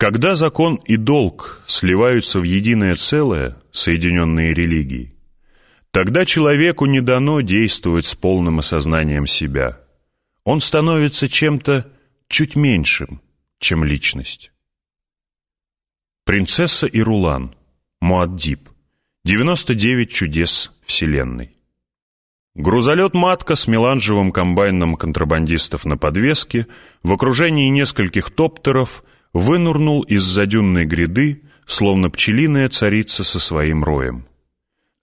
Когда закон и долг сливаются в единое целое, соединенные религией, тогда человеку не дано действовать с полным осознанием себя. Он становится чем-то чуть меньшим, чем личность. Принцесса и Рулан, Муаддиб, 99 чудес Вселенной. Грузолет «Матка» с меланжевым комбайном контрабандистов на подвеске в окружении нескольких топтеров вынурнул из-за дюнной гряды, словно пчелиная царица со своим роем.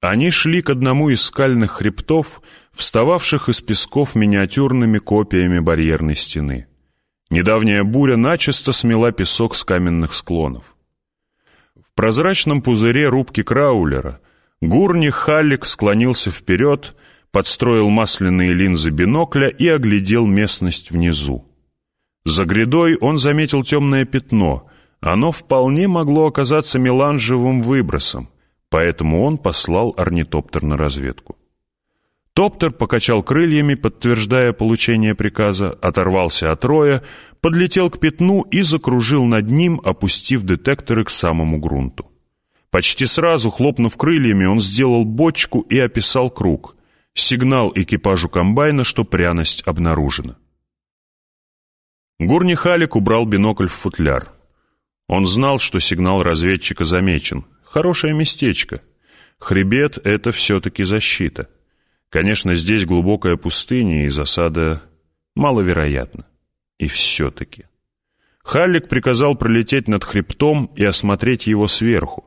Они шли к одному из скальных хребтов, встававших из песков миниатюрными копиями барьерной стены. Недавняя буря начисто смела песок с каменных склонов. В прозрачном пузыре рубки краулера Гурни Халлик склонился вперед, подстроил масляные линзы бинокля и оглядел местность внизу. За грядой он заметил темное пятно. Оно вполне могло оказаться меланжевым выбросом, поэтому он послал орнитоптер на разведку. Топтер покачал крыльями, подтверждая получение приказа, оторвался от роя, подлетел к пятну и закружил над ним, опустив детекторы к самому грунту. Почти сразу, хлопнув крыльями, он сделал бочку и описал круг. Сигнал экипажу комбайна, что пряность обнаружена. Гурни Халик убрал бинокль в футляр. Он знал, что сигнал разведчика замечен. Хорошее местечко. Хребет — это все-таки защита. Конечно, здесь глубокая пустыня и засада маловероятна. И все-таки. Халлик приказал пролететь над хребтом и осмотреть его сверху.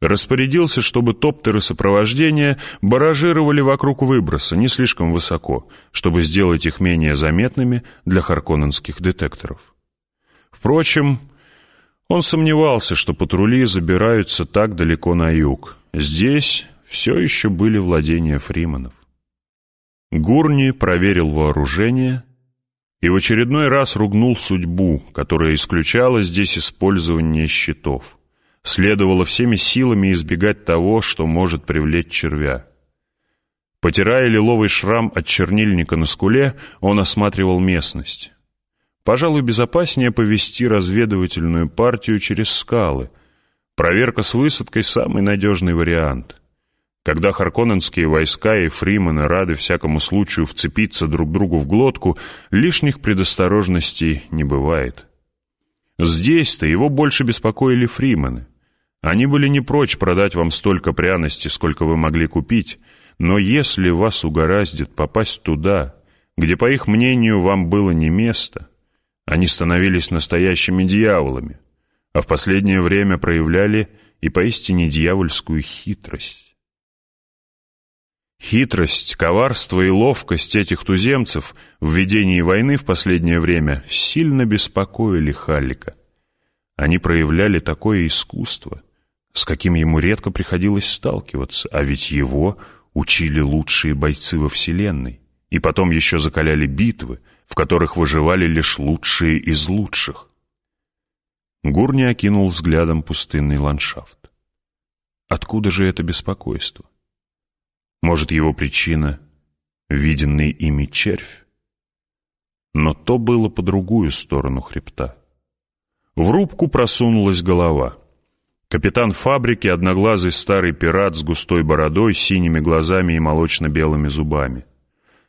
Распорядился, чтобы топтеры сопровождения баражировали вокруг выброса не слишком высоко, чтобы сделать их менее заметными для харконненских детекторов. Впрочем, он сомневался, что патрули забираются так далеко на юг. Здесь все еще были владения фриманов. Гурни проверил вооружение и в очередной раз ругнул судьбу, которая исключала здесь использование щитов. Следовало всеми силами избегать того, что может привлечь червя. Потирая лиловый шрам от чернильника на скуле, он осматривал местность. Пожалуй, безопаснее повести разведывательную партию через скалы. Проверка с высадкой — самый надежный вариант. Когда харконненские войска и фримены рады всякому случаю вцепиться друг другу в глотку, лишних предосторожностей не бывает. Здесь-то его больше беспокоили фримены. Они были не прочь продать вам столько пряности, сколько вы могли купить, но если вас угораздит попасть туда, где, по их мнению, вам было не место, они становились настоящими дьяволами, а в последнее время проявляли и поистине дьявольскую хитрость. Хитрость, коварство и ловкость этих туземцев в ведении войны в последнее время сильно беспокоили Халлика. Они проявляли такое искусство — с каким ему редко приходилось сталкиваться, а ведь его учили лучшие бойцы во Вселенной, и потом еще закаляли битвы, в которых выживали лишь лучшие из лучших. Гурни окинул взглядом пустынный ландшафт. Откуда же это беспокойство? Может, его причина — виденный ими червь? Но то было по другую сторону хребта. В рубку просунулась голова — Капитан фабрики, одноглазый старый пират с густой бородой, синими глазами и молочно-белыми зубами.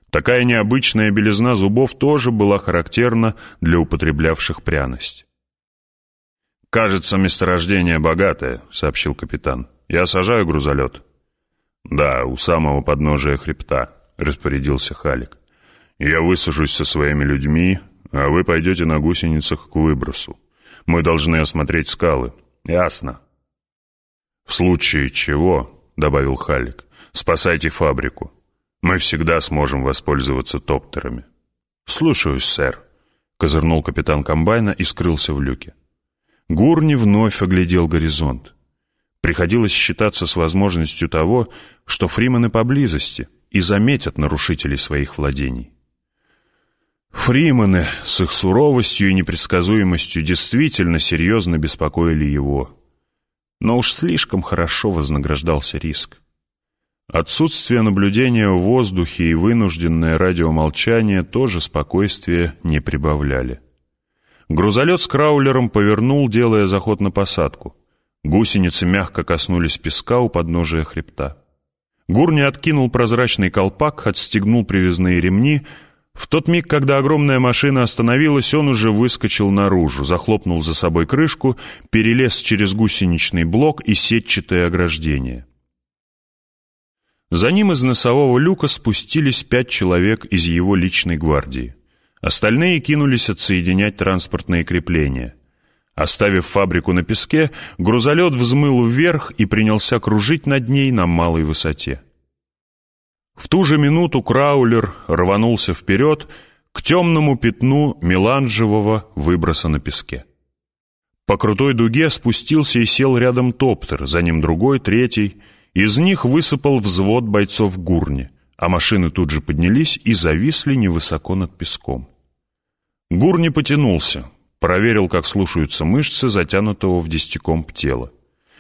Такая необычная белизна зубов тоже была характерна для употреблявших пряность. «Кажется, месторождение богатое», — сообщил капитан. «Я сажаю грузолет». «Да, у самого подножия хребта», — распорядился Халик. «Я высажусь со своими людьми, а вы пойдете на гусеницах к выбросу. Мы должны осмотреть скалы». «Ясно», «В случае чего», — добавил Халик, — «спасайте фабрику. Мы всегда сможем воспользоваться топтерами». «Слушаюсь, сэр», — козырнул капитан комбайна и скрылся в люке. Гурни вновь оглядел горизонт. Приходилось считаться с возможностью того, что фримены поблизости и заметят нарушителей своих владений. Фримены с их суровостью и непредсказуемостью действительно серьезно беспокоили его но уж слишком хорошо вознаграждался риск. Отсутствие наблюдения в воздухе и вынужденное радиомолчание тоже спокойствия не прибавляли. Грузолет с краулером повернул, делая заход на посадку. Гусеницы мягко коснулись песка у подножия хребта. Гурни откинул прозрачный колпак, отстегнул привязные ремни. В тот миг, когда огромная машина остановилась, он уже выскочил наружу, захлопнул за собой крышку, перелез через гусеничный блок и сетчатое ограждение. За ним из носового люка спустились пять человек из его личной гвардии. Остальные кинулись отсоединять транспортные крепления. Оставив фабрику на песке, грузолет взмыл вверх и принялся кружить над ней на малой высоте. В ту же минуту Краулер рванулся вперед к темному пятну меланжевого выброса на песке. По крутой дуге спустился и сел рядом топтер, за ним другой, третий. Из них высыпал взвод бойцов гурни, а машины тут же поднялись и зависли невысоко над песком. Гурни потянулся, проверил, как слушаются мышцы затянутого в десятикомп тела.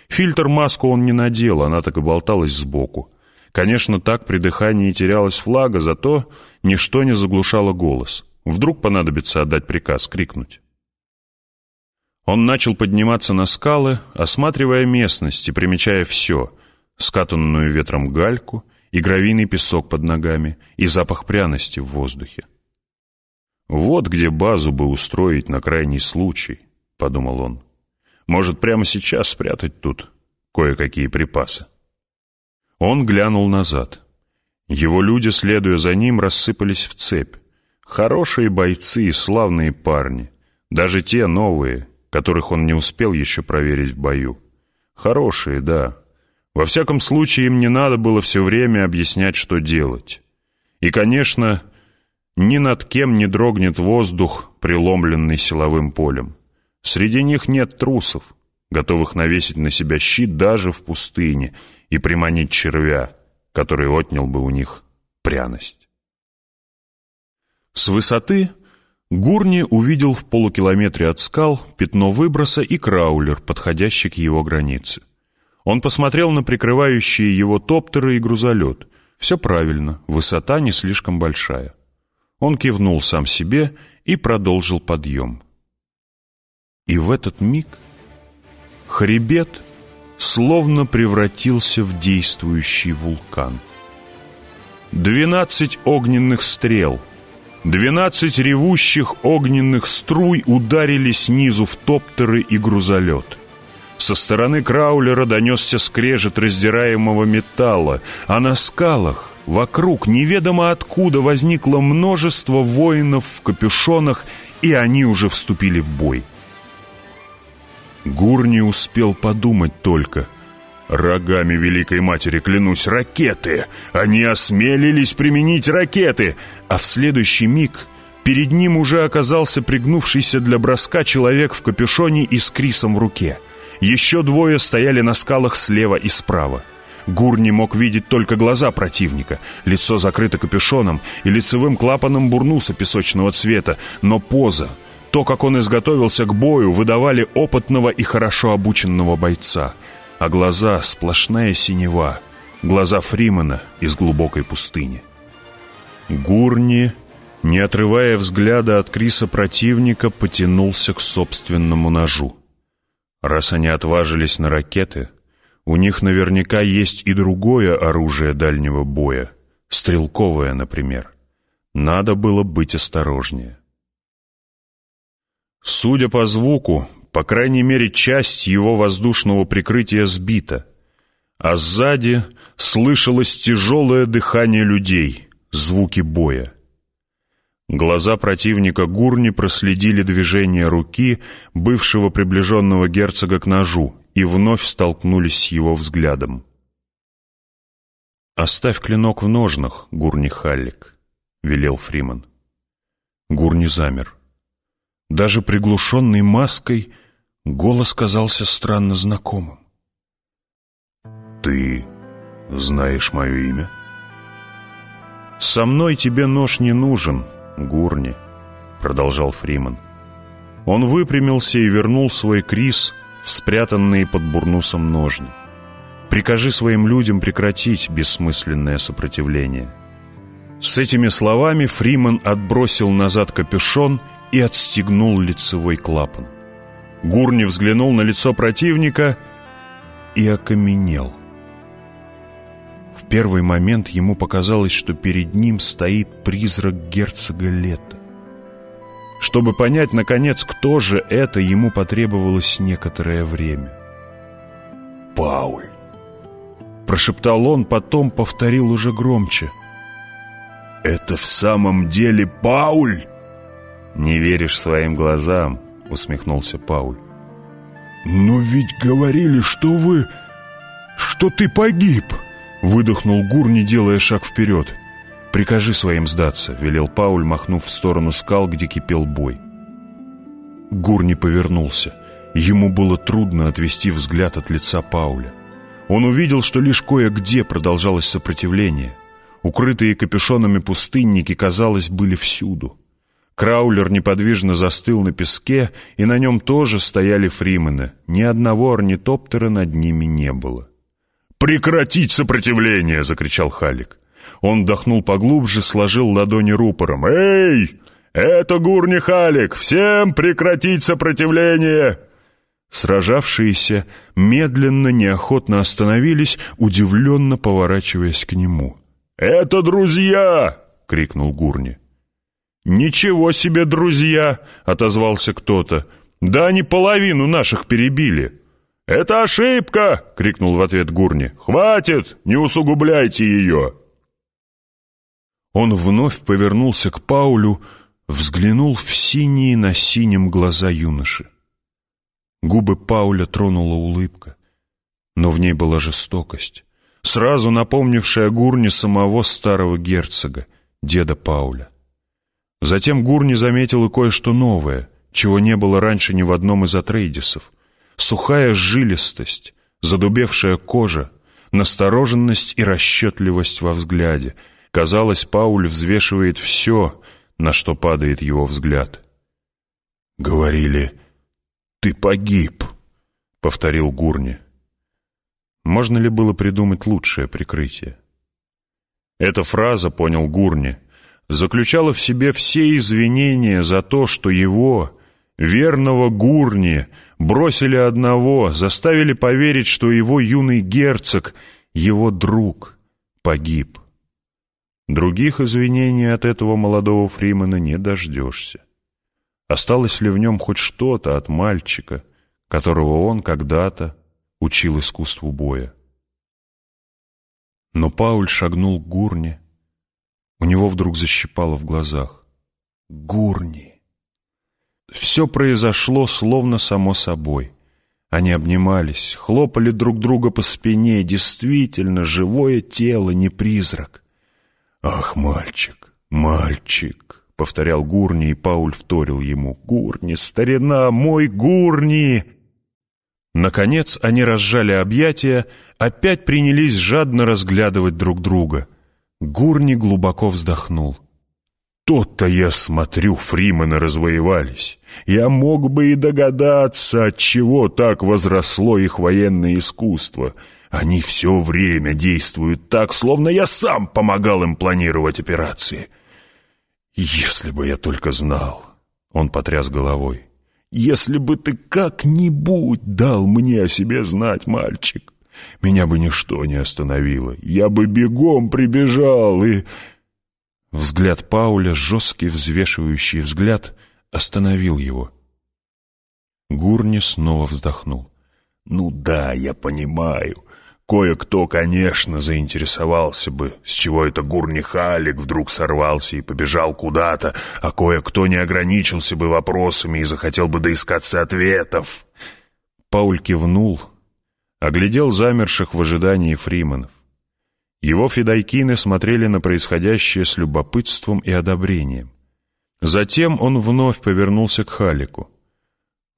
Фильтр-маску он не надел, она так и болталась сбоку. Конечно, так при дыхании терялась флага, зато ничто не заглушало голос. Вдруг понадобится отдать приказ, крикнуть. Он начал подниматься на скалы, осматривая местность и примечая все — скатанную ветром гальку и гравийный песок под ногами, и запах пряности в воздухе. «Вот где базу бы устроить на крайний случай», — подумал он. «Может, прямо сейчас спрятать тут кое-какие припасы». Он глянул назад. Его люди, следуя за ним, рассыпались в цепь. Хорошие бойцы и славные парни. Даже те новые, которых он не успел еще проверить в бою. Хорошие, да. Во всяком случае, им не надо было все время объяснять, что делать. И, конечно, ни над кем не дрогнет воздух, преломленный силовым полем. Среди них нет трусов, готовых навесить на себя щит даже в пустыне — и приманить червя, который отнял бы у них пряность. С высоты Гурни увидел в полукилометре от скал пятно выброса и краулер, подходящий к его границе. Он посмотрел на прикрывающие его топтеры и грузолет. Все правильно, высота не слишком большая. Он кивнул сам себе и продолжил подъем. И в этот миг хребет словно превратился в действующий вулкан. Двенадцать огненных стрел, двенадцать ревущих огненных струй ударили снизу в топтеры и грузолет. Со стороны краулера донесся скрежет раздираемого металла, а на скалах вокруг неведомо откуда возникло множество воинов в капюшонах, и они уже вступили в бой. Гур не успел подумать только. «Рогами Великой Матери, клянусь, ракеты! Они осмелились применить ракеты!» А в следующий миг перед ним уже оказался пригнувшийся для броска человек в капюшоне и с крисом в руке. Еще двое стояли на скалах слева и справа. Гур не мог видеть только глаза противника. Лицо закрыто капюшоном и лицевым клапаном бурнуса песочного цвета, но поза — то, как он изготовился к бою, выдавали опытного и хорошо обученного бойца. А глаза — сплошная синева. Глаза Фримена из глубокой пустыни. Гурни, не отрывая взгляда от Криса противника, потянулся к собственному ножу. Раз они отважились на ракеты, у них наверняка есть и другое оружие дальнего боя, стрелковое, например. Надо было быть осторожнее. Судя по звуку, по крайней мере, часть его воздушного прикрытия сбита, а сзади слышалось тяжелое дыхание людей, звуки боя. Глаза противника Гурни проследили движение руки бывшего приближенного герцога к ножу и вновь столкнулись с его взглядом. «Оставь клинок в ножнах, Гурни Халлик», — велел Фриман. Гурни замер. Даже приглушенный маской голос казался странно знакомым. «Ты знаешь мое имя?» «Со мной тебе нож не нужен, Гурни», — продолжал Фриман. Он выпрямился и вернул свой крис спрятанные под бурнусом ножни. «Прикажи своим людям прекратить бессмысленное сопротивление». С этими словами Фриман отбросил назад капюшон и отстегнул лицевой клапан. Гурни взглянул на лицо противника и окаменел. В первый момент ему показалось, что перед ним стоит призрак герцога Лета. Чтобы понять, наконец, кто же это, ему потребовалось некоторое время. «Пауль!» Прошептал он, потом повторил уже громче. «Это в самом деле Пауль?» «Не веришь своим глазам», — усмехнулся Пауль. «Но ведь говорили, что вы... что ты погиб!» Выдохнул Гур, не делая шаг вперед. «Прикажи своим сдаться», — велел Пауль, махнув в сторону скал, где кипел бой. Гур не повернулся. Ему было трудно отвести взгляд от лица Пауля. Он увидел, что лишь кое-где продолжалось сопротивление. Укрытые капюшонами пустынники, казалось, были всюду. Краулер неподвижно застыл на песке, и на нем тоже стояли фримены. Ни одного орнитоптера над ними не было. «Прекратить сопротивление!» — закричал Халик. Он вдохнул поглубже, сложил ладони рупором. «Эй! Это Гурни Халик! Всем прекратить сопротивление!» Сражавшиеся медленно, неохотно остановились, удивленно поворачиваясь к нему. «Это друзья!» — крикнул Гурни. «Ничего себе друзья!» — отозвался кто-то. «Да они половину наших перебили!» «Это ошибка!» — крикнул в ответ Гурни. «Хватит! Не усугубляйте ее!» Он вновь повернулся к Паулю, взглянул в синие на синем глаза юноши. Губы Пауля тронула улыбка, но в ней была жестокость, сразу напомнившая Гурни самого старого герцога, деда Пауля. Затем Гурни заметил и кое-что новое, чего не было раньше ни в одном из атрейдисов. Сухая жилистость, задубевшая кожа, настороженность и расчетливость во взгляде. Казалось, Пауль взвешивает все, на что падает его взгляд. «Говорили, ты погиб», — повторил Гурни. Можно ли было придумать лучшее прикрытие? Эта фраза, понял Гурни, заключала в себе все извинения за то, что его, верного Гурни, бросили одного, заставили поверить, что его юный герцог, его друг, погиб. Других извинений от этого молодого Фримена не дождешься. Осталось ли в нем хоть что-то от мальчика, которого он когда-то учил искусству боя? Но Пауль шагнул к Гурне. У него вдруг защипало в глазах. Гурни! Все произошло словно само собой. Они обнимались, хлопали друг друга по спине. Действительно, живое тело, не призрак. «Ах, мальчик, мальчик!» повторял Гурни, и Пауль вторил ему. «Гурни, старина, мой Гурни!» Наконец они разжали объятия, опять принялись жадно разглядывать друг друга. Гурни глубоко вздохнул. «То-то я смотрю, фримены развоевались. Я мог бы и догадаться, от чего так возросло их военное искусство. Они все время действуют так, словно я сам помогал им планировать операции». «Если бы я только знал!» Он потряс головой. «Если бы ты как-нибудь дал мне о себе знать, мальчик, меня бы ничто не остановило. Я бы бегом прибежал и...» Взгляд Пауля, жесткий взвешивающий взгляд, остановил его. Гурни снова вздохнул. «Ну да, я понимаю. Кое-кто, конечно, заинтересовался бы, с чего это Гурнихалик вдруг сорвался и побежал куда-то, а кое-кто не ограничился бы вопросами и захотел бы доискаться ответов. Пауль кивнул, оглядел замерших в ожидании фриманов. Его фидайкины смотрели на происходящее с любопытством и одобрением. Затем он вновь повернулся к Халику.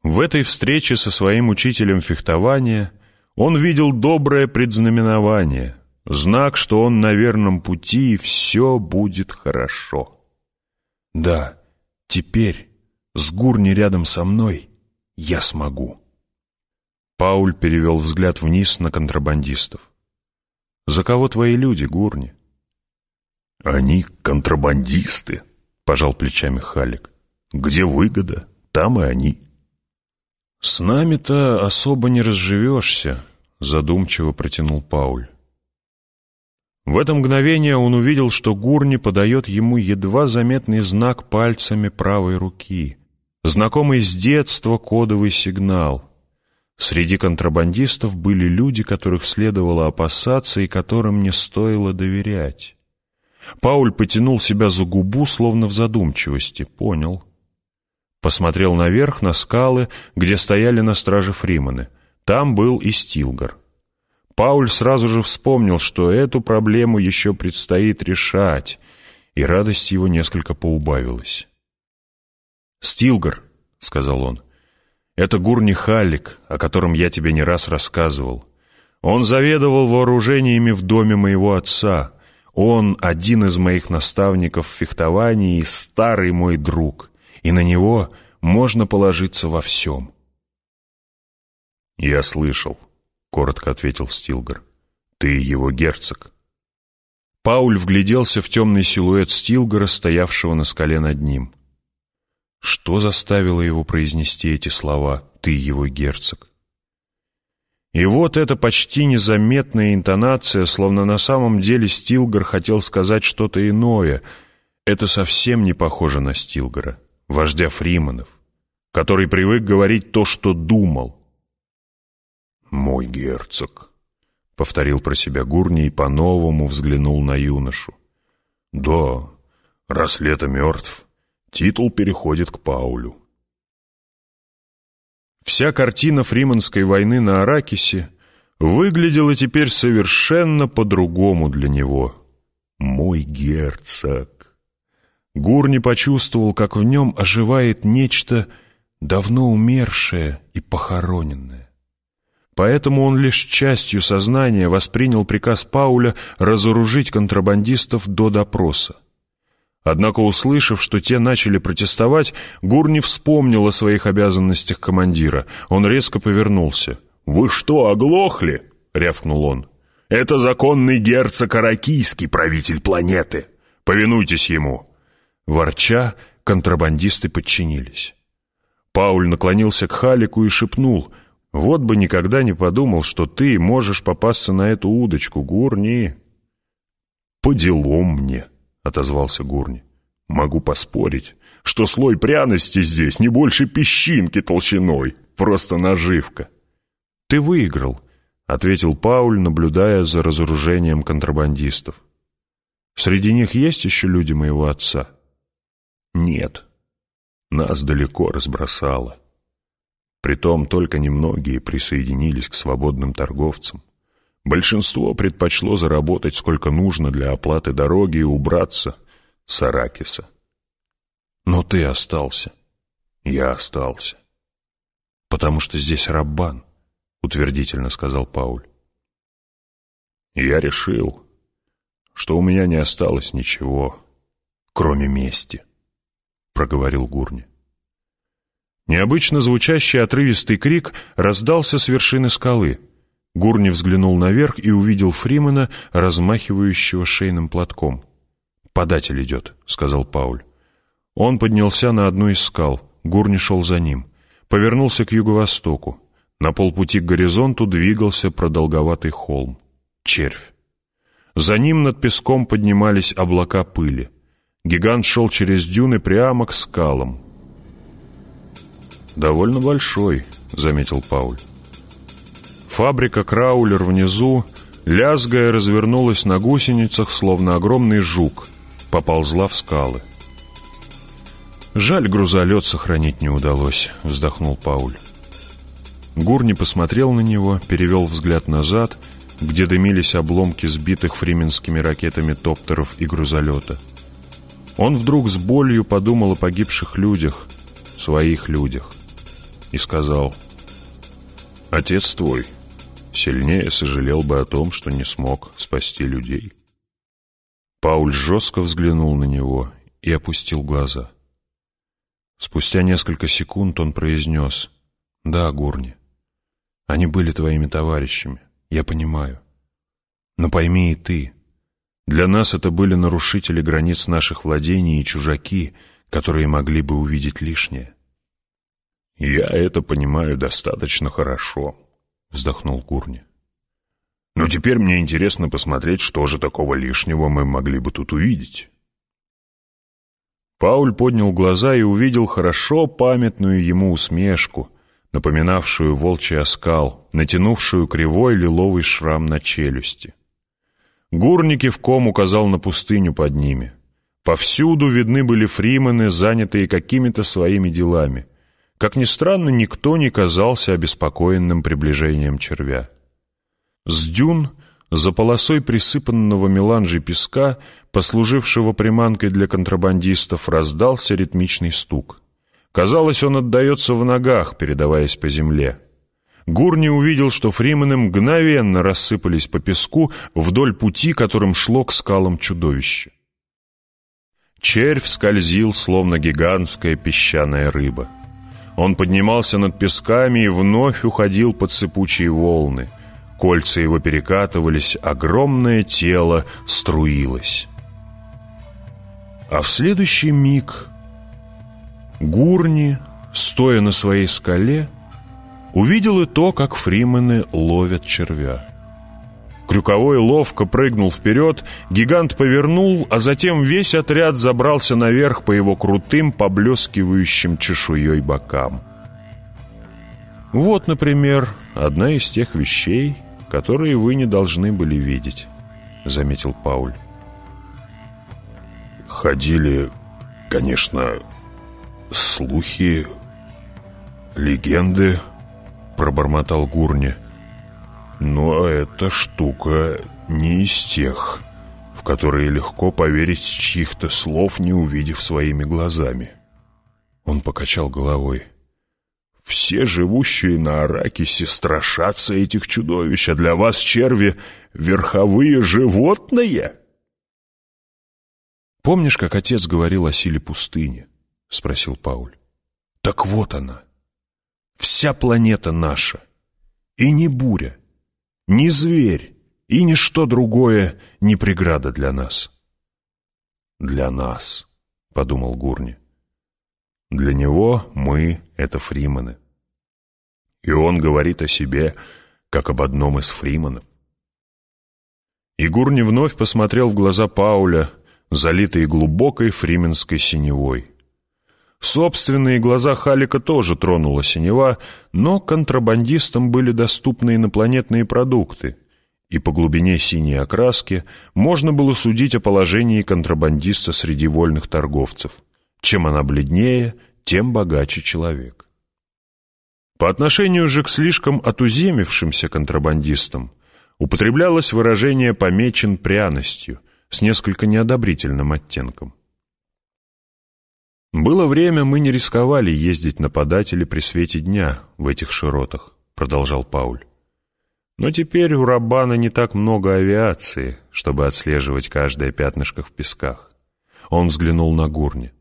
В этой встрече со своим учителем фехтования – он видел доброе предзнаменование, знак, что он на верном пути и все будет хорошо. Да, теперь, с Гурни рядом со мной, я смогу. Пауль перевел взгляд вниз на контрабандистов. «За кого твои люди, Гурни?» «Они контрабандисты», — пожал плечами Халик. Где выгода, там и они. «С нами-то особо не разживешься», — задумчиво протянул Пауль. В это мгновение он увидел, что Гурни подает ему едва заметный знак пальцами правой руки, знакомый с детства кодовый сигнал. Среди контрабандистов были люди, которых следовало опасаться и которым не стоило доверять. Пауль потянул себя за губу, словно в задумчивости. Понял. Посмотрел наверх, на скалы, где стояли на страже фримены. Там был и Стилгар. Пауль сразу же вспомнил, что эту проблему еще предстоит решать, и радость его несколько поубавилась. «Стилгар», — сказал он, — «это Гурни Халлик, о котором я тебе не раз рассказывал. Он заведовал вооружениями в доме моего отца. Он один из моих наставников в фехтовании и старый мой друг и на него можно положиться во всем. «Я слышал», — коротко ответил Стилгар. «Ты его герцог». Пауль вгляделся в темный силуэт Стилгара, стоявшего на скале над ним. Что заставило его произнести эти слова «ты его герцог»? И вот эта почти незаметная интонация, словно на самом деле Стилгар хотел сказать что-то иное. Это совсем не похоже на Стилгара вождя Фриманов, который привык говорить то, что думал. «Мой герцог», — повторил про себя Гурни и по-новому взглянул на юношу. «Да, раз лето мертв, титул переходит к Паулю». Вся картина Фриманской войны на Аракисе выглядела теперь совершенно по-другому для него. «Мой герцог». Гурни почувствовал, как в нем оживает нечто давно умершее и похороненное. Поэтому он лишь частью сознания воспринял приказ Пауля разоружить контрабандистов до допроса. Однако, услышав, что те начали протестовать, Гурни вспомнил о своих обязанностях командира. Он резко повернулся. «Вы что, оглохли?» — рявкнул он. «Это законный герцог Аракийский, правитель планеты. Повинуйтесь ему!» Ворча, контрабандисты подчинились. Пауль наклонился к Халику и шепнул, «Вот бы никогда не подумал, что ты можешь попасться на эту удочку, Гурни». «По делам мне», — отозвался Гурни. «Могу поспорить, что слой пряности здесь не больше песчинки толщиной, просто наживка». «Ты выиграл», — ответил Пауль, наблюдая за разоружением контрабандистов. «Среди них есть еще люди моего отца?» Нет, нас далеко разбросало. Притом только немногие присоединились к свободным торговцам. Большинство предпочло заработать сколько нужно для оплаты дороги и убраться с Аракиса. Но ты остался. Я остался. Потому что здесь Раббан, утвердительно сказал Пауль. Я решил, что у меня не осталось ничего, кроме мести. — проговорил Гурни. Необычно звучащий отрывистый крик раздался с вершины скалы. Гурни взглянул наверх и увидел Фримена, размахивающего шейным платком. «Податель идет», — сказал Пауль. Он поднялся на одну из скал. Гурни шел за ним. Повернулся к юго-востоку. На полпути к горизонту двигался продолговатый холм. Червь. За ним над песком поднимались облака пыли. Гигант шел через дюны прямо к скалам. «Довольно большой», — заметил Пауль. Фабрика Краулер внизу, лязгая, развернулась на гусеницах, словно огромный жук, поползла в скалы. «Жаль, грузолет сохранить не удалось», — вздохнул Пауль. Гурни посмотрел на него, перевел взгляд назад, где дымились обломки сбитых фрименскими ракетами топтеров и грузолета — он вдруг с болью подумал о погибших людях, своих людях, и сказал, «Отец твой сильнее сожалел бы о том, что не смог спасти людей». Пауль жестко взглянул на него и опустил глаза. Спустя несколько секунд он произнес, «Да, Гурни, они были твоими товарищами, я понимаю. Но пойми и ты, для нас это были нарушители границ наших владений и чужаки, которые могли бы увидеть лишнее. «Я это понимаю достаточно хорошо», — вздохнул Гурни. «Но теперь мне интересно посмотреть, что же такого лишнего мы могли бы тут увидеть». Пауль поднял глаза и увидел хорошо памятную ему усмешку, напоминавшую волчий оскал, натянувшую кривой лиловый шрам на челюсти. Гурни кивком указал на пустыню под ними. Повсюду видны были фримены, занятые какими-то своими делами. Как ни странно, никто не казался обеспокоенным приближением червя. С дюн, за полосой присыпанного меланжей песка, послужившего приманкой для контрабандистов, раздался ритмичный стук. Казалось, он отдается в ногах, передаваясь по земле. Гурни увидел, что фримены мгновенно рассыпались по песку вдоль пути, которым шло к скалам чудовище. Червь скользил, словно гигантская песчаная рыба. Он поднимался над песками и вновь уходил под сыпучие волны. Кольца его перекатывались, огромное тело струилось. А в следующий миг Гурни, стоя на своей скале, увидел и то, как фримены ловят червя. Крюковой ловко прыгнул вперед, гигант повернул, а затем весь отряд забрался наверх по его крутым, поблескивающим чешуей бокам. Вот, например, одна из тех вещей, которые вы не должны были видеть, — заметил Пауль. Ходили, конечно, слухи, легенды, — пробормотал Гурни. Но эта штука не из тех, в которые легко поверить чьих-то слов, не увидев своими глазами. Он покачал головой. Все живущие на Аракисе страшатся этих чудовищ, а для вас, черви, верховые животные. «Помнишь, как отец говорил о силе пустыни?» — спросил Пауль. «Так вот она. Вся планета наша. И не буря, ни зверь, и ничто другое не преграда для нас». «Для нас», — подумал Гурни. «Для него мы — это фримены. И он говорит о себе, как об одном из фриманов. И Гурни вновь посмотрел в глаза Пауля, залитые глубокой фрименской синевой. Собственные глаза Халика тоже тронула синева, но контрабандистам были доступны инопланетные продукты, и по глубине синей окраски можно было судить о положении контрабандиста среди вольных торговцев. Чем она бледнее, тем богаче человек. По отношению же к слишком отуземившимся контрабандистам употреблялось выражение «помечен пряностью», с несколько неодобрительным оттенком. «Было время, мы не рисковали ездить нападать или при свете дня в этих широтах», — продолжал Пауль. «Но теперь у Рабана не так много авиации, чтобы отслеживать каждое пятнышко в песках». Он взглянул на Гурни.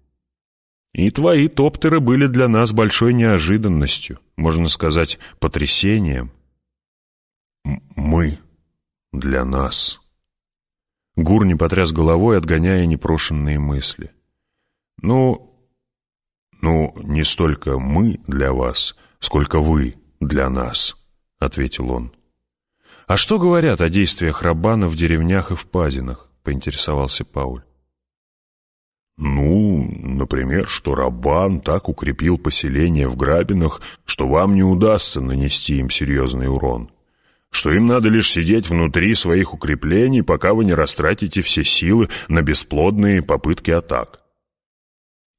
«И твои топтеры были для нас большой неожиданностью, можно сказать, потрясением». «Мы для нас», Гурни потряс головой, отгоняя непрошенные мысли. «Ну, ну, не столько мы для вас, сколько вы для нас», — ответил он. «А что говорят о действиях Рабана в деревнях и в пазинах?» — поинтересовался Пауль. «Ну, например, что Рабан так укрепил поселение в Грабинах, что вам не удастся нанести им серьезный урон что им надо лишь сидеть внутри своих укреплений, пока вы не растратите все силы на бесплодные попытки атак.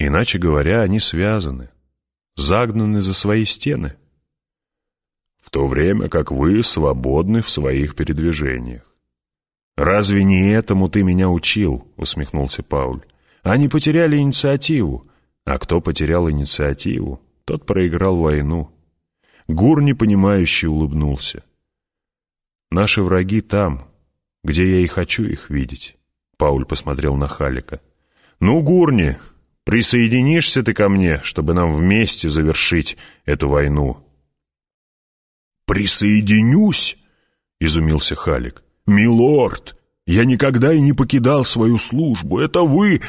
Иначе говоря, они связаны, загнаны за свои стены. В то время как вы свободны в своих передвижениях. «Разве не этому ты меня учил?» — усмехнулся Пауль. «Они потеряли инициативу, а кто потерял инициативу, тот проиграл войну». Гур непонимающе улыбнулся. Наши враги там, где я и хочу их видеть. Пауль посмотрел на Халика. Ну, Гурни, присоединишься ты ко мне, чтобы нам вместе завершить эту войну? Присоединюсь? Изумился Халик. Милорд, я никогда и не покидал свою службу. Это вы...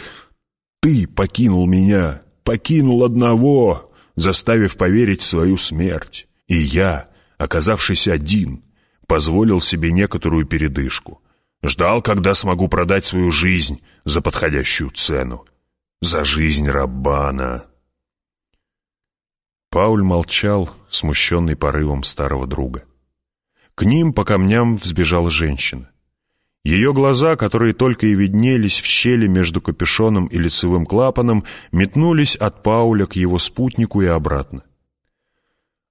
Ты покинул меня, покинул одного, заставив поверить в свою смерть. И я, оказавшись один, позволил себе некоторую передышку. Ждал, когда смогу продать свою жизнь за подходящую цену. За жизнь Раббана. Пауль молчал, смущенный порывом старого друга. К ним по камням взбежала женщина. Ее глаза, которые только и виднелись в щели между капюшоном и лицевым клапаном, метнулись от Пауля к его спутнику и обратно.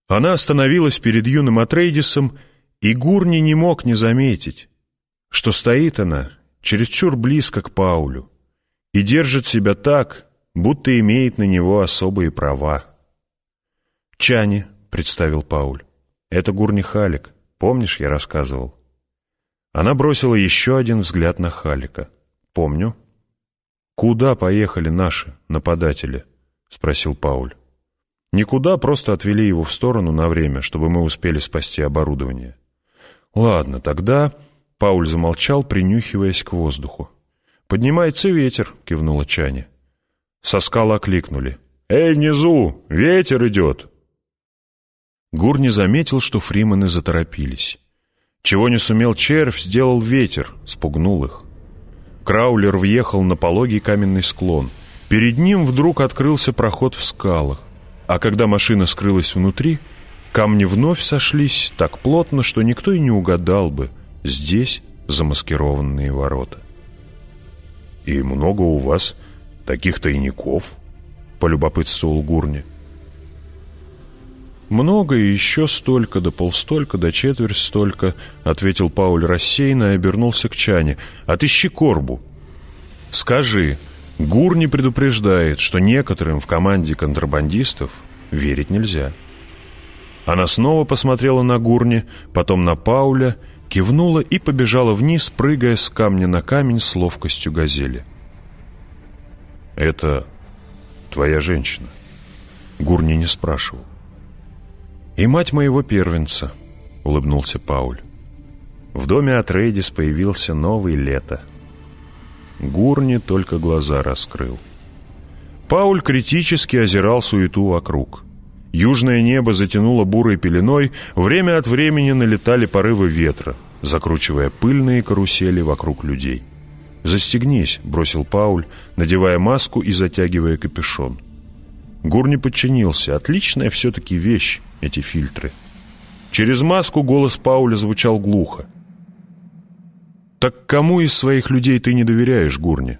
Она остановилась перед юным Атрейдисом, и Гурни не мог не заметить, что стоит она чересчур близко к Паулю и держит себя так, будто имеет на него особые права. «Чани», — представил Пауль, — «это Гурни Халик, помнишь, я рассказывал?» Она бросила еще один взгляд на Халика. «Помню». «Куда поехали наши нападатели?» — спросил Пауль. «Никуда, просто отвели его в сторону на время, чтобы мы успели спасти оборудование». «Ладно, тогда...» — Пауль замолчал, принюхиваясь к воздуху. «Поднимается ветер», — кивнула Чани. Со скал окликнули. «Эй, внизу! Ветер идет!» Гур не заметил, что фримены заторопились. Чего не сумел червь, сделал ветер, спугнул их. Краулер въехал на пологий каменный склон. Перед ним вдруг открылся проход в скалах, а когда машина скрылась внутри, камни вновь сошлись так плотно, что никто и не угадал бы, здесь замаскированные ворота. «И много у вас таких тайников?» — полюбопытствовал Гурни. «Много и еще столько, да полстолько, да четверть столько», — ответил Пауль рассеянно и обернулся к Чане. «Отыщи корбу». «Скажи, Гур не предупреждает, что некоторым в команде контрабандистов верить нельзя». Она снова посмотрела на Гурни, потом на Пауля, кивнула и побежала вниз, прыгая с камня на камень с ловкостью газели. «Это твоя женщина?» Гурни не спрашивал. «И мать моего первенца», — улыбнулся Пауль. В доме Атрейдис появился новый лето. Гурни только глаза раскрыл. Пауль критически озирал суету вокруг. Южное небо затянуло бурой пеленой, время от времени налетали порывы ветра, закручивая пыльные карусели вокруг людей. «Застегнись», — бросил Пауль, надевая маску и затягивая капюшон. Гур не подчинился. Отличная все-таки вещь, эти фильтры. Через маску голос Пауля звучал глухо. «Так кому из своих людей ты не доверяешь, Гурни?»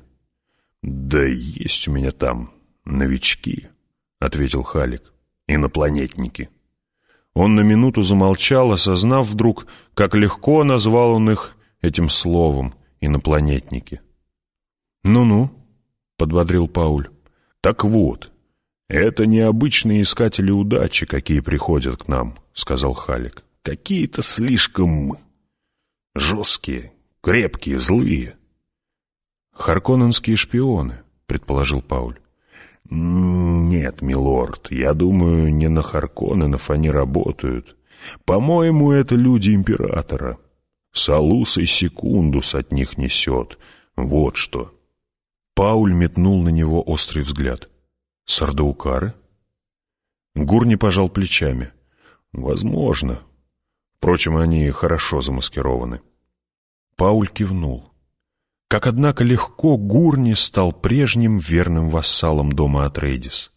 «Да есть у меня там новички», — ответил Халик. «Инопланетники». Он на минуту замолчал, осознав вдруг, как легко назвал он их этим словом «инопланетники». «Ну-ну», — подбодрил Пауль. «Так вот, «Это необычные искатели удачи, какие приходят к нам», — сказал Халик. «Какие-то слишком жесткие, крепкие, злые». «Харконненские шпионы», — предположил Пауль. «Нет, милорд, я думаю, не на Харконненов они работают. По-моему, это люди императора. Салус и секундус от них несет. Вот что». Пауль метнул на него острый взгляд. Сардаукары? Гур не пожал плечами. Возможно. Впрочем, они хорошо замаскированы. Пауль кивнул. Как, однако, легко Гурни стал прежним верным вассалом дома Атрейдис.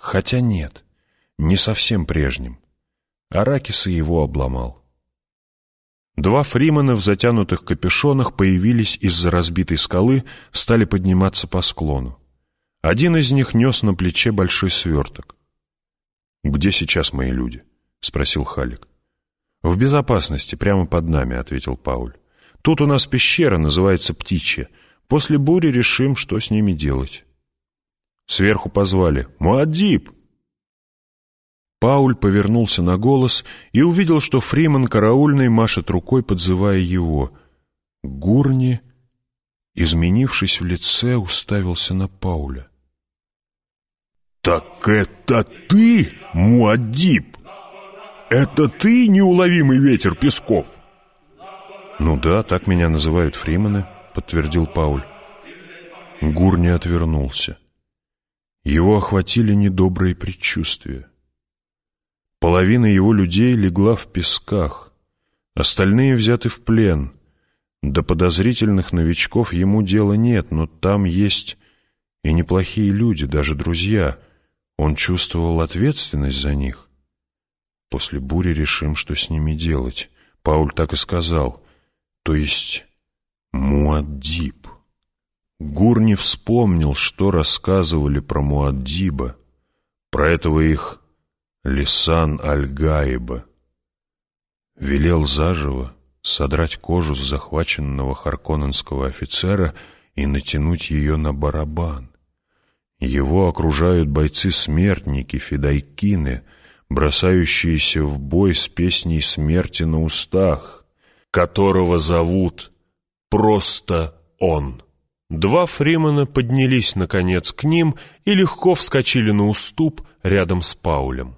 Хотя нет, не совсем прежним. Аракиса его обломал. Два фримана в затянутых капюшонах появились из-за разбитой скалы, стали подниматься по склону. Один из них нес на плече большой сверток. «Где сейчас мои люди?» — спросил Халик. «В безопасности, прямо под нами», — ответил Пауль. «Тут у нас пещера, называется Птичья. После бури решим, что с ними делать». Сверху позвали «Муаддиб!». Пауль повернулся на голос и увидел, что Фриман караульный машет рукой, подзывая его. Гурни, изменившись в лице, уставился на Пауля. «Так это ты, Муаддиб? Это ты, неуловимый ветер песков?» «Ну да, так меня называют фримены», — подтвердил Пауль. Гур не отвернулся. Его охватили недобрые предчувствия. Половина его людей легла в песках, остальные взяты в плен. До подозрительных новичков ему дела нет, но там есть и неплохие люди, даже друзья. Он чувствовал ответственность за них. После бури решим, что с ними делать. Пауль так и сказал. То есть Муаддиб. Гурни вспомнил, что рассказывали про Муаддиба, про этого их Лисан Аль-Гаиба. Велел заживо содрать кожу с захваченного харконненского офицера и натянуть ее на барабан. Его окружают бойцы-смертники, фидайкины, бросающиеся в бой с песней смерти на устах, которого зовут просто он. Два фримана поднялись, наконец, к ним и легко вскочили на уступ рядом с Паулем.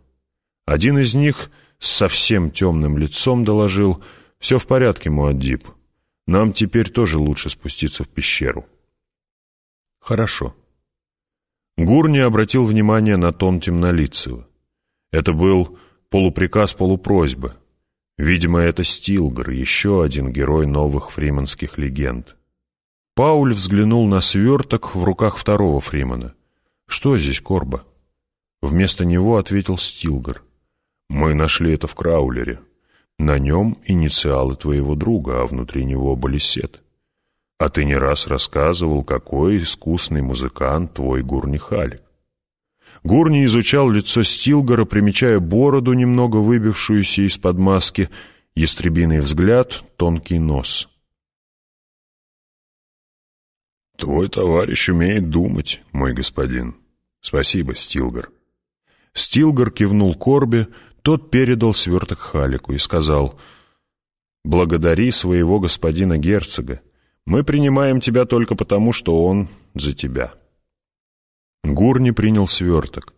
Один из них с совсем темным лицом доложил «Все в порядке, Муаддиб. Нам теперь тоже лучше спуститься в пещеру». «Хорошо». Гур обратил внимание на тон темнолицего. Это был полуприказ-полупросьба. Видимо, это Стилгар, еще один герой новых фриманских легенд. Пауль взглянул на сверток в руках второго фримана. «Что здесь, Корба?» Вместо него ответил Стилгар. «Мы нашли это в краулере. На нем инициалы твоего друга, а внутри него балисет. А ты не раз рассказывал, какой искусный музыкант твой Гурнихалик. Гурни изучал лицо Стилгора, примечая бороду, немного выбившуюся из-под маски, ястребиный взгляд, тонкий нос. «Твой товарищ умеет думать, мой господин. Спасибо, Стилгор». Стилгор кивнул Корбе, тот передал сверток Халику и сказал, «Благодари своего господина герцога. Мы принимаем тебя только потому, что он за тебя». Гурни принял сверток.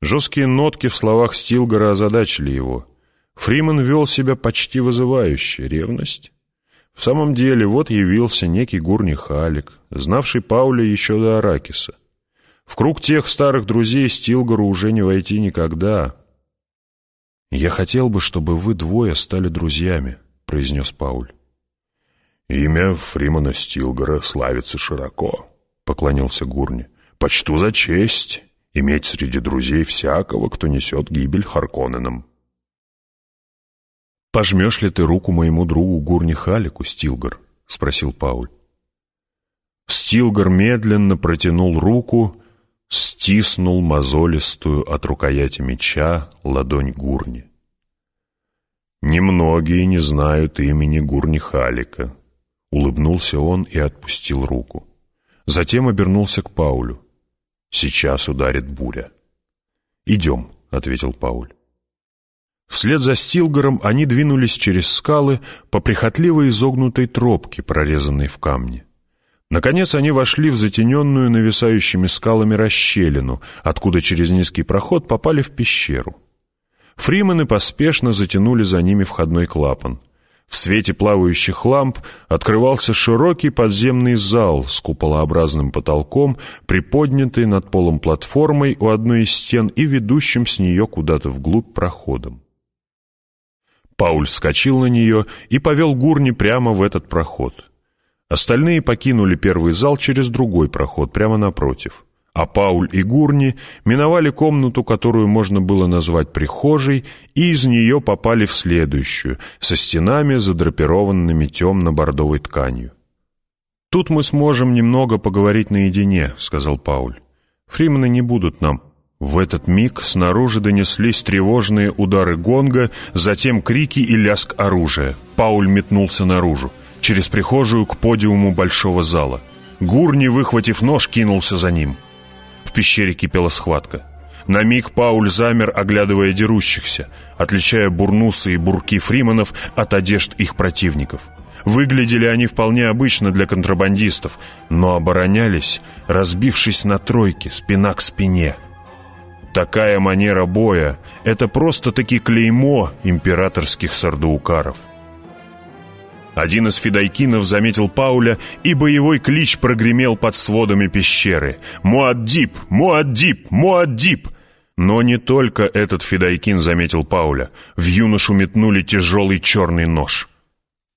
Жесткие нотки в словах Стилгора озадачили его. Фриман вел себя почти вызывающе. Ревность? В самом деле, вот явился некий Гурни Халик, знавший Пауля еще до Аракиса. В круг тех старых друзей Стилгору уже не войти никогда. «Я хотел бы, чтобы вы двое стали друзьями», — произнес Пауль. «Имя Фримана Стилгора славится широко», — поклонился Гурни. Почту за честь иметь среди друзей всякого, кто несет гибель Харконненам. «Пожмешь ли ты руку моему другу Гурни Халику, Стилгар?» — спросил Пауль. Стилгар медленно протянул руку, стиснул мозолистую от рукояти меча ладонь Гурни. «Немногие не знают имени Гурни Халика», — улыбнулся он и отпустил руку. Затем обернулся к Паулю. Сейчас ударит буря. «Идем», — ответил Пауль. Вслед за Стилгаром они двинулись через скалы по прихотливо изогнутой тропке, прорезанной в камне. Наконец они вошли в затененную нависающими скалами расщелину, откуда через низкий проход попали в пещеру. Фримены поспешно затянули за ними входной клапан. В свете плавающих ламп открывался широкий подземный зал с куполообразным потолком, приподнятый над полом платформой у одной из стен и ведущим с нее куда-то вглубь проходом. Пауль вскочил на нее и повел Гурни прямо в этот проход. Остальные покинули первый зал через другой проход, прямо напротив а Пауль и Гурни миновали комнату, которую можно было назвать прихожей, и из нее попали в следующую, со стенами, задрапированными темно-бордовой тканью. «Тут мы сможем немного поговорить наедине», — сказал Пауль. «Фримены не будут нам». В этот миг снаружи донеслись тревожные удары гонга, затем крики и лязг оружия. Пауль метнулся наружу, через прихожую к подиуму большого зала. Гурни, выхватив нож, кинулся за ним пещере кипела схватка. На миг Пауль замер, оглядывая дерущихся, отличая бурнусы и бурки фриманов от одежд их противников. Выглядели они вполне обычно для контрабандистов, но оборонялись, разбившись на тройки, спина к спине. Такая манера боя — это просто-таки клеймо императорских сардаукаров. Один из фидайкинов заметил Пауля, и боевой клич прогремел под сводами пещеры. «Муаддиб! Муаддиб! Муаддиб!» Но не только этот фидайкин заметил Пауля. В юношу метнули тяжелый черный нож.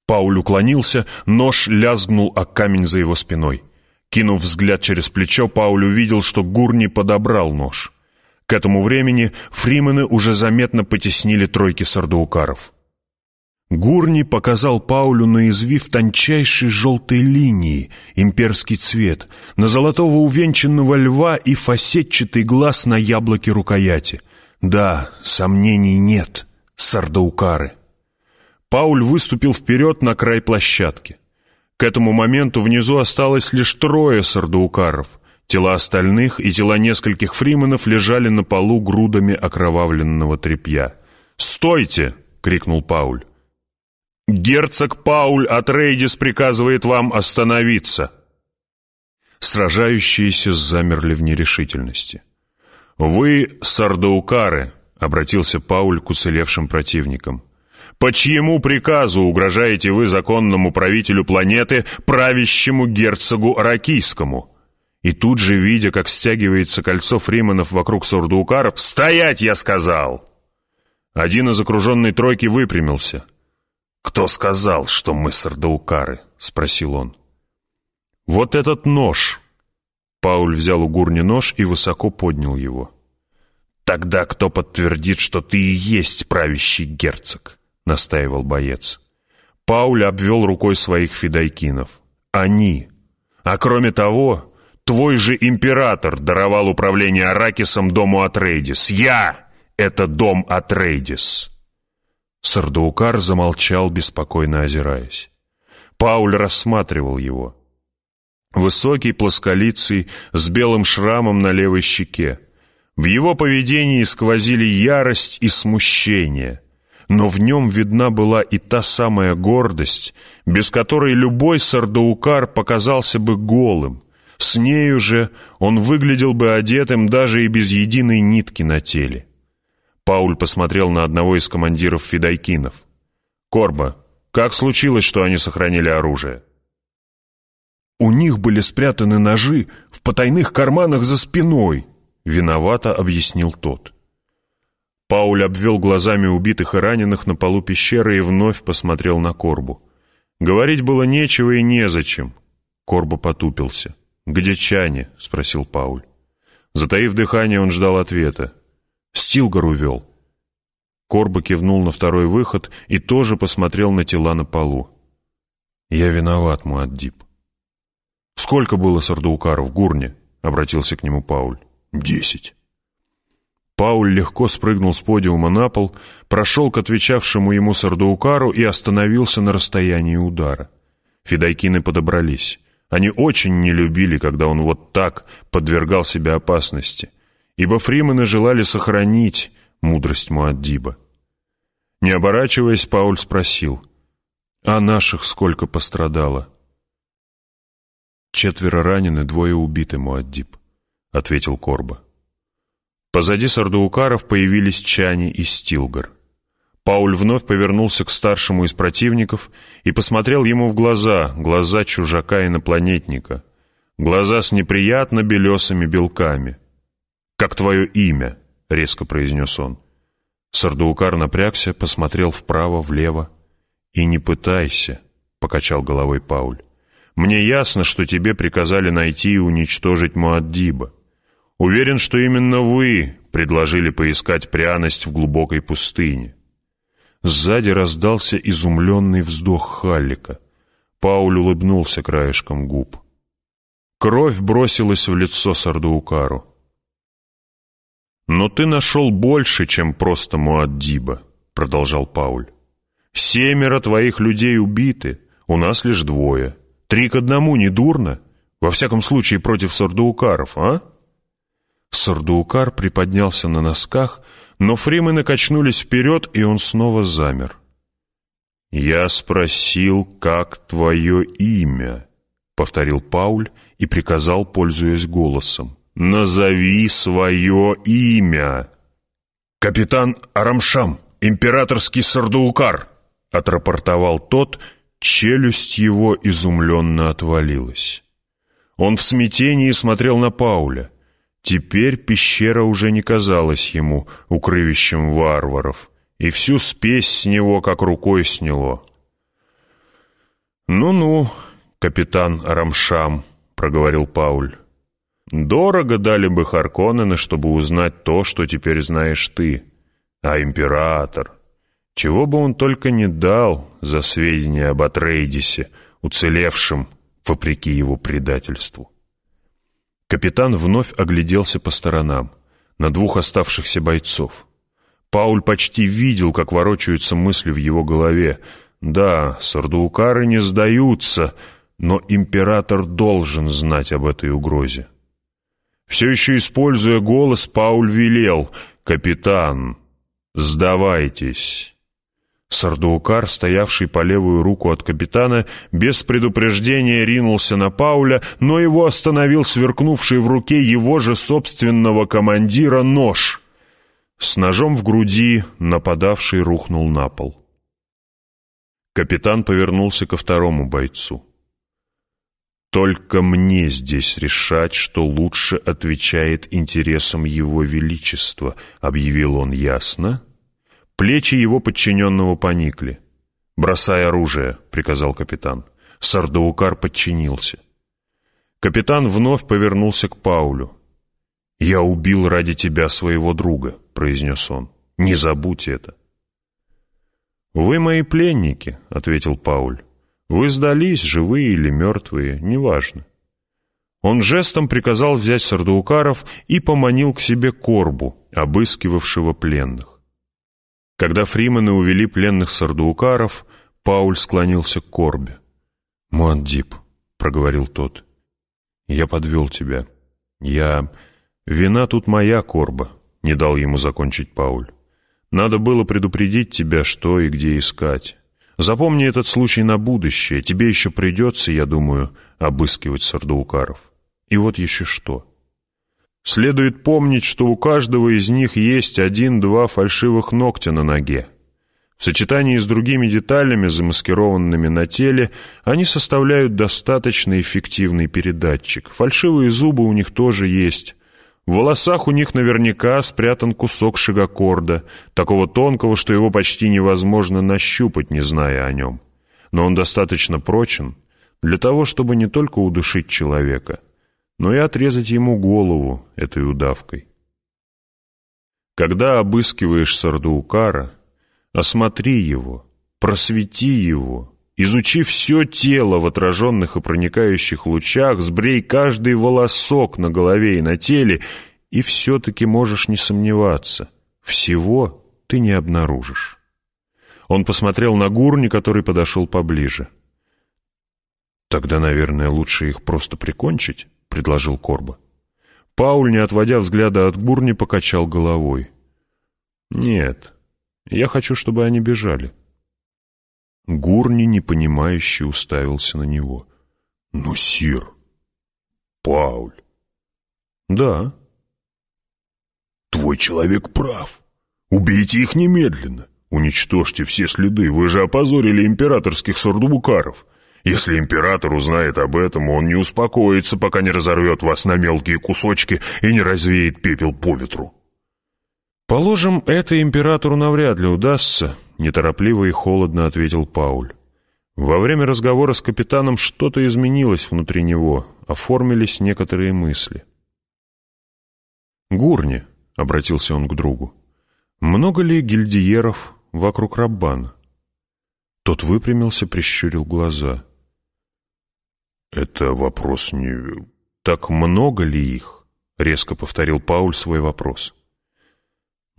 Пауль уклонился, нож лязгнул о камень за его спиной. Кинув взгляд через плечо, Пауль увидел, что Гурни подобрал нож. К этому времени фримены уже заметно потеснили тройки сардаукаров. Гурни показал Паулю на извив тончайшей желтой линии, имперский цвет, на золотого увенчанного льва и фасетчатый глаз на яблоке рукояти. Да, сомнений нет, сардаукары. Пауль выступил вперед на край площадки. К этому моменту внизу осталось лишь трое сардаукаров. Тела остальных и тела нескольких фрименов лежали на полу грудами окровавленного тряпья. «Стойте!» — крикнул Пауль. «Герцог Пауль Атрейдис приказывает вам остановиться!» Сражающиеся замерли в нерешительности. «Вы сардаукары», — обратился Пауль к уцелевшим противникам. «По чьему приказу угрожаете вы законному правителю планеты, правящему герцогу Аракийскому?» И тут же, видя, как стягивается кольцо фриманов вокруг сардаукаров, «Стоять, я сказал!» Один из окруженной тройки выпрямился — «Кто сказал, что мы сардаукары?» — спросил он. «Вот этот нож!» Пауль взял у Гурни нож и высоко поднял его. «Тогда кто подтвердит, что ты и есть правящий герцог?» — настаивал боец. Пауль обвел рукой своих фидайкинов. «Они! А кроме того, твой же император даровал управление Аракисом дому Атрейдис. Я — это дом Атрейдис!» Сардаукар замолчал, беспокойно озираясь. Пауль рассматривал его. Высокий, плосколицый, с белым шрамом на левой щеке. В его поведении сквозили ярость и смущение, но в нем видна была и та самая гордость, без которой любой сардаукар показался бы голым. С нею же он выглядел бы одетым даже и без единой нитки на теле. Пауль посмотрел на одного из командиров фидайкинов. «Корба, как случилось, что они сохранили оружие?» «У них были спрятаны ножи в потайных карманах за спиной», — виновато объяснил тот. Пауль обвел глазами убитых и раненых на полу пещеры и вновь посмотрел на Корбу. Говорить было нечего и незачем. Корба потупился. «Где Чане?» — спросил Пауль. Затаив дыхание, он ждал ответа. Стилгар увел». Корба кивнул на второй выход и тоже посмотрел на тела на полу. «Я виноват, Муаддиб». «Сколько было сардаукаров в Гурне?» — обратился к нему Пауль. «Десять». Пауль легко спрыгнул с подиума на пол, прошел к отвечавшему ему сардаукару и остановился на расстоянии удара. Федайкины подобрались. Они очень не любили, когда он вот так подвергал себя опасности ибо фримены желали сохранить мудрость Муаддиба. Не оборачиваясь, Пауль спросил, «А наших сколько пострадало?» «Четверо ранены, двое убиты, Муаддиб», — ответил Корба. Позади сардуукаров появились Чани и Стилгар. Пауль вновь повернулся к старшему из противников и посмотрел ему в глаза, глаза чужака-инопланетника, глаза с неприятно белесыми белками — «Как твое имя?» — резко произнес он. Сардаукар напрягся, посмотрел вправо, влево. «И не пытайся», — покачал головой Пауль. «Мне ясно, что тебе приказали найти и уничтожить Муаддиба. Уверен, что именно вы предложили поискать пряность в глубокой пустыне». Сзади раздался изумленный вздох Халлика. Пауль улыбнулся краешком губ. Кровь бросилась в лицо Сардаукару. «Но ты нашел больше, чем просто Муаддиба», — продолжал Пауль. «Семеро твоих людей убиты, у нас лишь двое. Три к одному, не дурно? Во всяком случае, против сардаукаров, а?» Сардаукар приподнялся на носках, но фримены качнулись вперед, и он снова замер. «Я спросил, как твое имя?» — повторил Пауль и приказал, пользуясь голосом. «Назови свое имя!» «Капитан Арамшам, императорский сардаукар!» — отрапортовал тот, челюсть его изумленно отвалилась. Он в смятении смотрел на Пауля. Теперь пещера уже не казалась ему укрывищем варваров, и всю спесь с него как рукой сняло. «Ну-ну, капитан Рамшам», — проговорил Пауль. «Дорого дали бы Харконнены, чтобы узнать то, что теперь знаешь ты. А император...» Чего бы он только не дал за сведения об Атрейдисе, уцелевшем вопреки его предательству. Капитан вновь огляделся по сторонам, на двух оставшихся бойцов. Пауль почти видел, как ворочаются мысли в его голове. Да, сардуукары не сдаются, но император должен знать об этой угрозе. Все еще используя голос, Пауль велел «Капитан, сдавайтесь». Сардуукар, стоявший по левую руку от капитана, без предупреждения ринулся на Пауля, но его остановил сверкнувший в руке его же собственного командира нож. С ножом в груди нападавший рухнул на пол. Капитан повернулся ко второму бойцу. «Только мне здесь решать, что лучше отвечает интересам Его Величества», — объявил он ясно, — Плечи его подчиненного поникли. «Бросай оружие», — приказал капитан. Сардаукар подчинился. Капитан вновь повернулся к Паулю. «Я убил ради тебя своего друга», — произнес он. «Не забудь это». «Вы мои пленники», — ответил Пауль. «Вы сдались, живые или мертвые, неважно». Он жестом приказал взять Сардаукаров и поманил к себе корбу, обыскивавшего пленных. Когда фримены увели пленных сардуукаров, Пауль склонился к Корбе. «Муандип», — проговорил тот, — «я подвел тебя. Я... Вина тут моя, Корба», — не дал ему закончить Пауль. «Надо было предупредить тебя, что и где искать. Запомни этот случай на будущее. Тебе еще придется, я думаю, обыскивать сардуукаров. И вот еще что». Следует помнить, что у каждого из них есть один-два фальшивых ногтя на ноге. В сочетании с другими деталями, замаскированными на теле, они составляют достаточно эффективный передатчик. Фальшивые зубы у них тоже есть. В волосах у них наверняка спрятан кусок шагокорда, такого тонкого, что его почти невозможно нащупать, не зная о нем. Но он достаточно прочен для того, чтобы не только удушить человека – но и отрезать ему голову этой удавкой. Когда обыскиваешь Сардаукара, осмотри его, просвети его, изучи все тело в отраженных и проникающих лучах, сбрей каждый волосок на голове и на теле, и все-таки можешь не сомневаться, всего ты не обнаружишь. Он посмотрел на Гурни, который подошел поближе. «Тогда, наверное, лучше их просто прикончить?» — предложил Корба. Пауль, не отводя взгляда от Бурни, покачал головой. «Нет, я хочу, чтобы они бежали». Гурни, непонимающе, уставился на него. «Ну, сир, Пауль». «Да». «Твой человек прав. Убейте их немедленно. Уничтожьте все следы. Вы же опозорили императорских сардубукаров. Если император узнает об этом, он не успокоится, пока не разорвет вас на мелкие кусочки и не развеет пепел по ветру. «Положим, это императору навряд ли удастся», — неторопливо и холодно ответил Пауль. Во время разговора с капитаном что-то изменилось внутри него, оформились некоторые мысли. «Гурни», — обратился он к другу, — «много ли гильдиеров вокруг Раббана?» Тот выпрямился, прищурил глаза — «Это вопрос не...» «Так много ли их?» — резко повторил Пауль свой вопрос.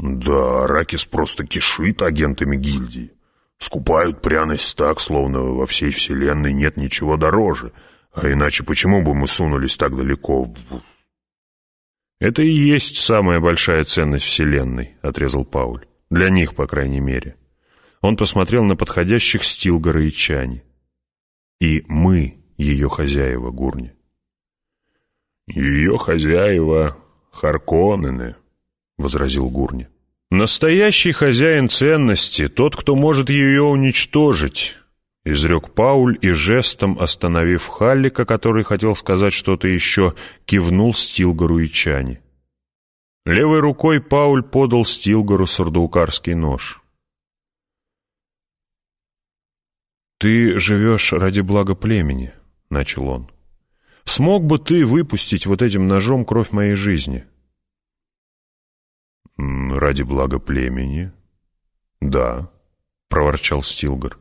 «Да, Ракис просто кишит агентами гильдии. Скупают пряность так, словно во всей вселенной нет ничего дороже. А иначе почему бы мы сунулись так далеко «Это и есть самая большая ценность Вселенной», — отрезал Пауль. «Для них, по крайней мере». Он посмотрел на подходящих Стилгора и Чани. «И мы ее хозяева Гурни. «Ее хозяева Харконнены», — возразил Гурни. «Настоящий хозяин ценности — тот, кто может ее уничтожить. изрек Пауль и жестом, остановив Халлика, который хотел сказать что-то еще, кивнул Стилгару и Чани. Левой рукой Пауль подал Стилгару сардаукарский нож. «Ты живешь ради блага племени», — начал он. «Смог бы ты выпустить вот этим ножом кровь моей жизни?» «Ради блага племени?» «Да», — проворчал Стилгар.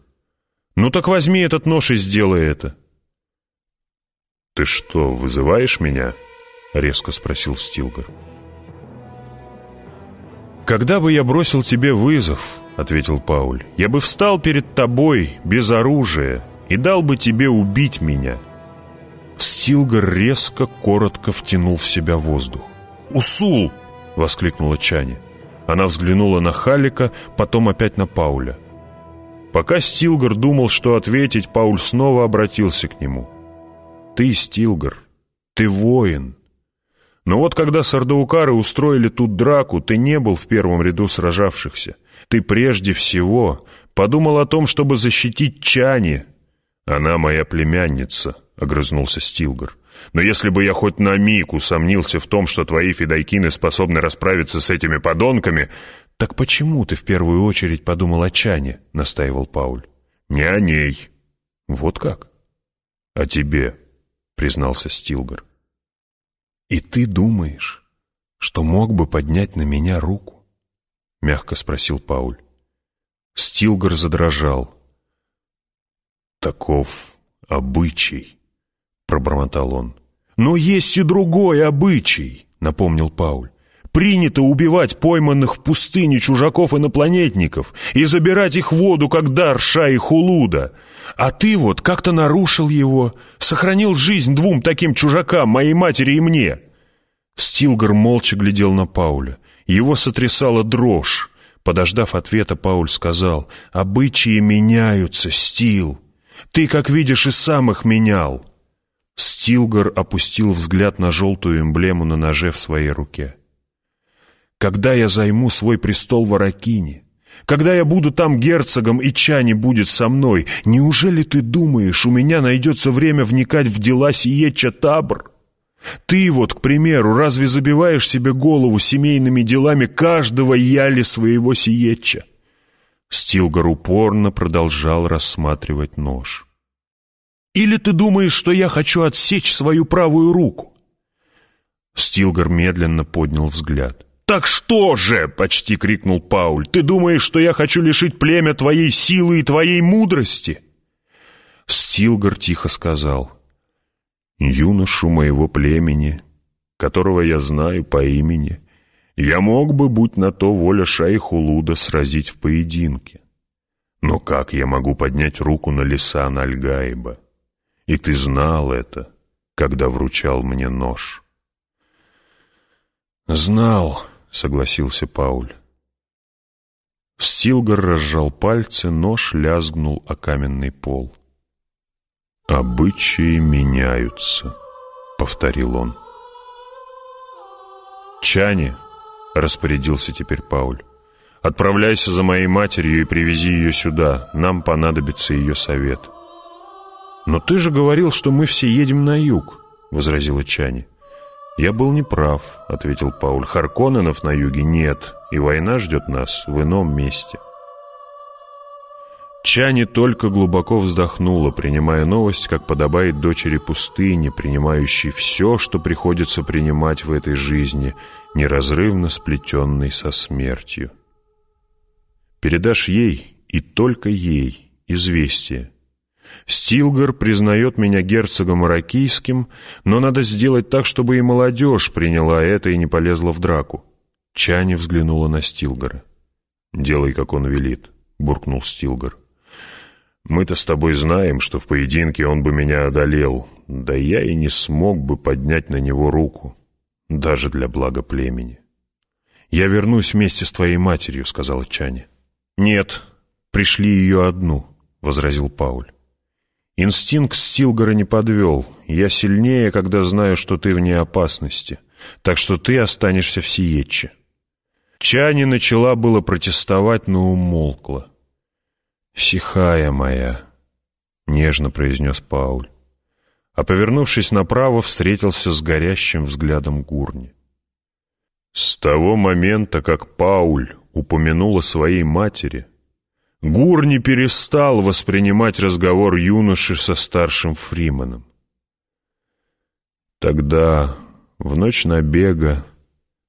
«Ну так возьми этот нож и сделай это». «Ты что, вызываешь меня?» — резко спросил Стилгар. «Когда бы я бросил тебе вызов», — ответил Пауль, — «я бы встал перед тобой без оружия и дал бы тебе убить меня». Стилгар резко, коротко втянул в себя воздух. «Усул!» — воскликнула Чани. Она взглянула на Халика, потом опять на Пауля. Пока Стилгар думал, что ответить, Пауль снова обратился к нему. «Ты, Стилгар, ты воин. Но вот когда сардаукары устроили тут драку, ты не был в первом ряду сражавшихся. Ты прежде всего подумал о том, чтобы защитить Чани. Она моя племянница», — огрызнулся Стилгар. «Но если бы я хоть на миг усомнился в том, что твои фидайкины способны расправиться с этими подонками, «Так почему ты в первую очередь подумал о Чане?» — настаивал Пауль. «Не о ней». «Вот как?» «О тебе», — признался Стилгар. «И ты думаешь, что мог бы поднять на меня руку?» — мягко спросил Пауль. Стилгар задрожал. «Таков обычай», — пробормотал он. «Но есть и другой обычай», — напомнил Пауль. Принято убивать пойманных в пустыне чужаков-инопланетников и забирать их воду, как дар Ша и Хулуда. А ты вот как-то нарушил его, сохранил жизнь двум таким чужакам, моей матери и мне». Стилгар молча глядел на Пауля. Его сотрясала дрожь. Подождав ответа, Пауль сказал, «Обычаи меняются, Стил. Ты, как видишь, и сам их менял». Стилгар опустил взгляд на желтую эмблему на ноже в своей руке. Когда я займу свой престол в Аракине? Когда я буду там герцогом и Чани будет со мной, неужели ты думаешь, у меня найдется время вникать в дела Сиеча Табр? Ты вот, к примеру, разве забиваешь себе голову семейными делами каждого яли своего Сиеча? Стилгар упорно продолжал рассматривать нож. «Или ты думаешь, что я хочу отсечь свою правую руку?» Стилгар медленно поднял взгляд. «Так что же?» — почти крикнул Пауль. «Ты думаешь, что я хочу лишить племя твоей силы и твоей мудрости?» Стилгар тихо сказал. «Юношу моего племени, которого я знаю по имени, я мог бы, будь на то воля Шайхулуда, сразить в поединке. Но как я могу поднять руку на Лисан Альгаиба? И ты знал это, когда вручал мне нож». «Знал», — согласился Пауль. Стилгар разжал пальцы, нож лязгнул о каменный пол. «Обычаи меняются», — повторил он. «Чани», — распорядился теперь Пауль, — «отправляйся за моей матерью и привези ее сюда. Нам понадобится ее совет». «Но ты же говорил, что мы все едем на юг», — возразила Чани. «Я был неправ», — ответил Пауль. «Харконненов на юге нет, и война ждет нас в ином месте». Чани только глубоко вздохнула, принимая новость, как подобает дочери пустыни, принимающей все, что приходится принимать в этой жизни, неразрывно сплетенной со смертью. «Передашь ей, и только ей, известие», Стилгар признает меня герцогом иракийским, но надо сделать так, чтобы и молодежь приняла это и не полезла в драку. Чани взглянула на Стилгара. «Делай, как он велит», — буркнул Стилгар. «Мы-то с тобой знаем, что в поединке он бы меня одолел, да я и не смог бы поднять на него руку, даже для блага племени». «Я вернусь вместе с твоей матерью», — сказала Чани. «Нет, пришли ее одну», — возразил Пауль. Инстинкт Стилгора не подвел. Я сильнее, когда знаю, что ты вне опасности. Так что ты останешься в Сиетче. Чани начала было протестовать, но умолкла. «Сихая моя», нежно произнес Пауль. А повернувшись направо, встретился с горящим взглядом Гурни. С того момента, как Пауль упомянул о своей матери, Гурни перестал воспринимать разговор юноши со старшим Фриманом. Тогда, в ночь набега,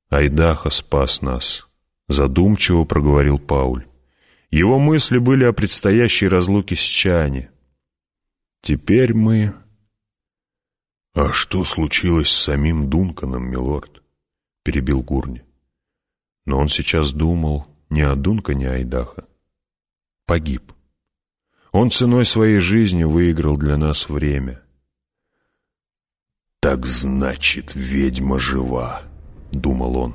Айдаха спас нас, задумчиво проговорил Пауль. Его мысли были о предстоящей разлуке с Чани. Теперь мы... «А что случилось с самим Дунканом, милорд?» — перебил Гурни. Но он сейчас думал не о Дункане Айдаха. Погиб. Он ценой своей жизни выиграл для нас время. «Так значит, ведьма жива», — думал он.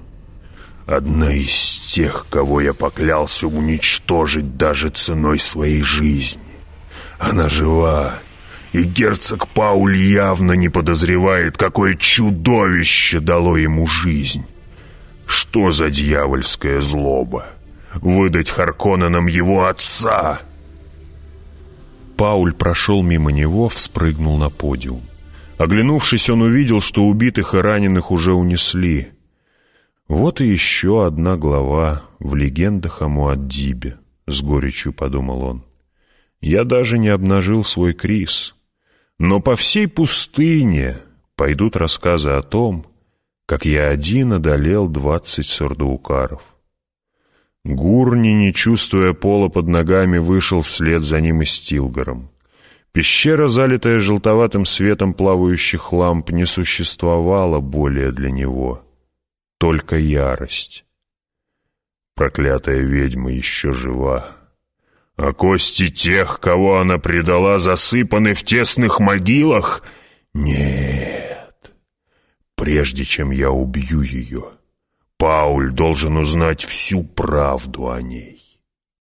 «Одна из тех, кого я поклялся уничтожить даже ценой своей жизни. Она жива, и герцог Пауль явно не подозревает, какое чудовище дало ему жизнь. Что за дьявольская злоба? Выдать Харконненам его отца!» Пауль прошел мимо него, вспрыгнул на подиум. Оглянувшись, он увидел, что убитых и раненых уже унесли. Вот и еще одна глава в легендах о Муаддибе, с горечью подумал он. Я даже не обнажил свой крис. Но по всей пустыне пойдут рассказы о том, как я один одолел двадцать сордоукаров. Гурни, не чувствуя пола под ногами, вышел вслед за ним и Стилгаром. Пещера, залитая желтоватым светом плавающих ламп, не существовала более для него. Только ярость. Проклятая ведьма еще жива. А кости тех, кого она предала, засыпаны в тесных могилах? Нет. Прежде чем я убью ее, Пауль должен узнать всю правду о ней.